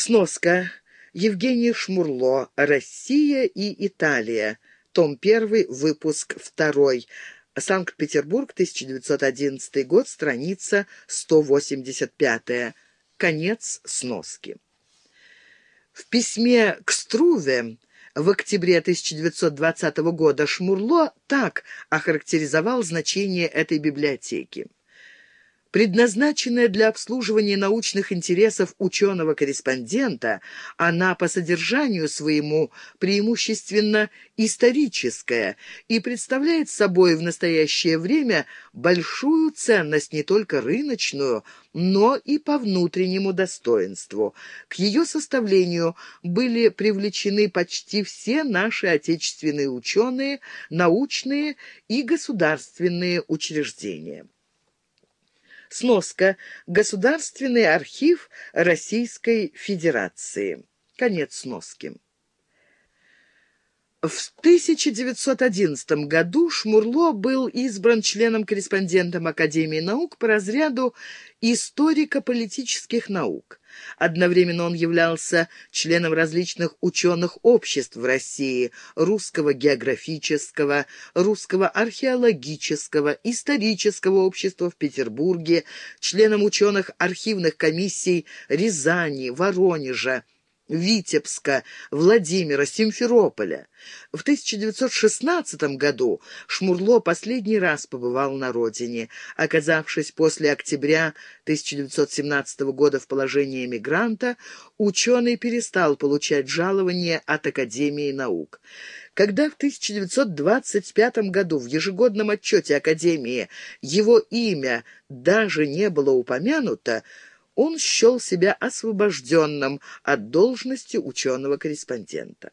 Сноска. Евгений Шмурло. «Россия и Италия». Том 1, выпуск 2. Санкт-Петербург, 1911 год, страница 185. Конец сноски. В письме к Струве в октябре 1920 года Шмурло так охарактеризовал значение этой библиотеки предназначенная для обслуживания научных интересов ученого-корреспондента, она по содержанию своему преимущественно историческая и представляет собой в настоящее время большую ценность не только рыночную, но и по внутреннему достоинству. К ее составлению были привлечены почти все наши отечественные ученые, научные и государственные учреждения. Сноска. Государственный архив Российской Федерации. Конец сноски. В 1911 году Шмурло был избран членом-корреспондентом Академии наук по разряду историко-политических наук. Одновременно он являлся членом различных ученых обществ в России – Русского географического, Русского археологического, Исторического общества в Петербурге, членом ученых архивных комиссий Рязани, Воронежа, Витебска, Владимира, Симферополя. В 1916 году Шмурло последний раз побывал на родине. Оказавшись после октября 1917 года в положении эмигранта, ученый перестал получать жалование от Академии наук. Когда в 1925 году в ежегодном отчете Академии его имя даже не было упомянуто, он счел себя освобожденным от должности ученого-корреспондента.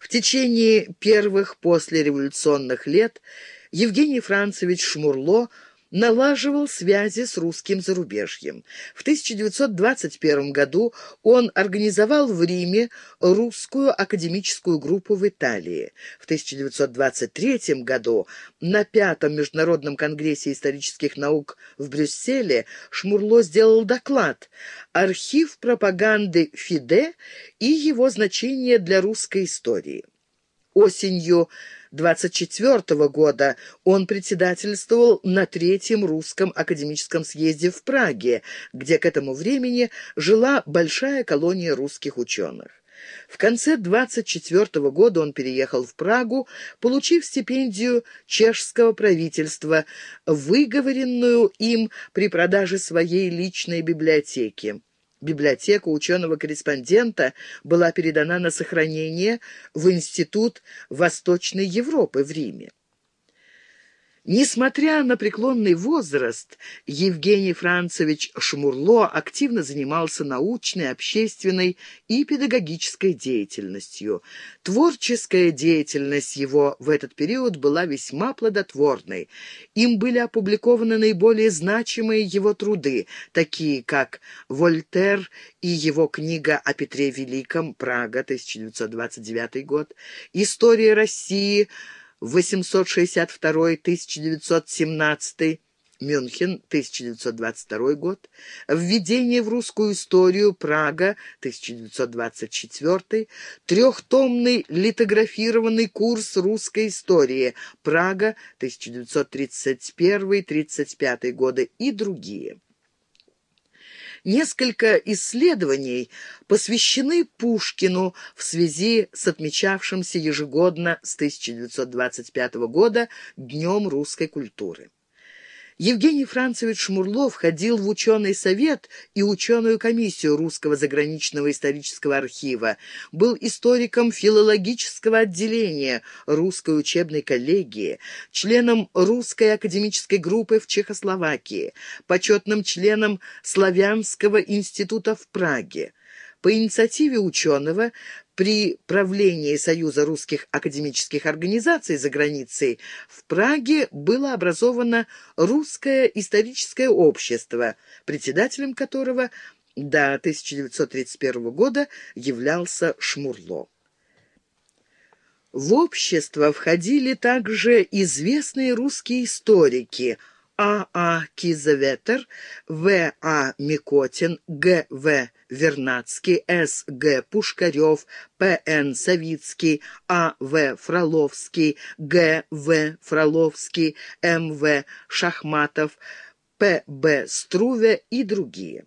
В течение первых послереволюционных лет Евгений Францевич Шмурло налаживал связи с русским зарубежьем. В 1921 году он организовал в Риме русскую академическую группу в Италии. В 1923 году на Пятом Международном конгрессе исторических наук в Брюсселе Шмурло сделал доклад «Архив пропаганды ФИДЕ и его значение для русской истории». Осенью 24 года он председательствовал на Третьем русском академическом съезде в Праге, где к этому времени жила большая колония русских ученых. В конце 24 года он переехал в Прагу, получив стипендию чешского правительства, выговоренную им при продаже своей личной библиотеки. Библиотека ученого-корреспондента была передана на сохранение в Институт Восточной Европы в Риме. Несмотря на преклонный возраст, Евгений Францевич Шмурло активно занимался научной, общественной и педагогической деятельностью. Творческая деятельность его в этот период была весьма плодотворной. Им были опубликованы наиболее значимые его труды, такие как «Вольтер» и его книга о Петре Великом, Прага, 1929 год, «История России», 862-1917, Мюнхен, 1922 год, Введение в русскую историю, Прага, 1924, трехтомный литографированный курс русской истории, Прага, 1931-35 годы и другие. Несколько исследований посвящены Пушкину в связи с отмечавшимся ежегодно с 1925 года Днем русской культуры. Евгений Францевич Шмурло входил в ученый совет и ученую комиссию Русского заграничного исторического архива, был историком филологического отделения Русской учебной коллегии, членом Русской академической группы в Чехословакии, почетным членом Славянского института в Праге. По инициативе ученого при правлении Союза русских академических организаций за границей в Праге было образовано Русское историческое общество, председателем которого до 1931 года являлся Шмурло. В общество входили также известные русские историки А. А. Кизеветтер, В. А. Мякотин, Г. Вернадский, С. Г. Пушкарев, П. Н. Савицкий, А. В. Флоровский, Г. В. Флоровский, М. В. Шахматов, П. Б. Струве и другие.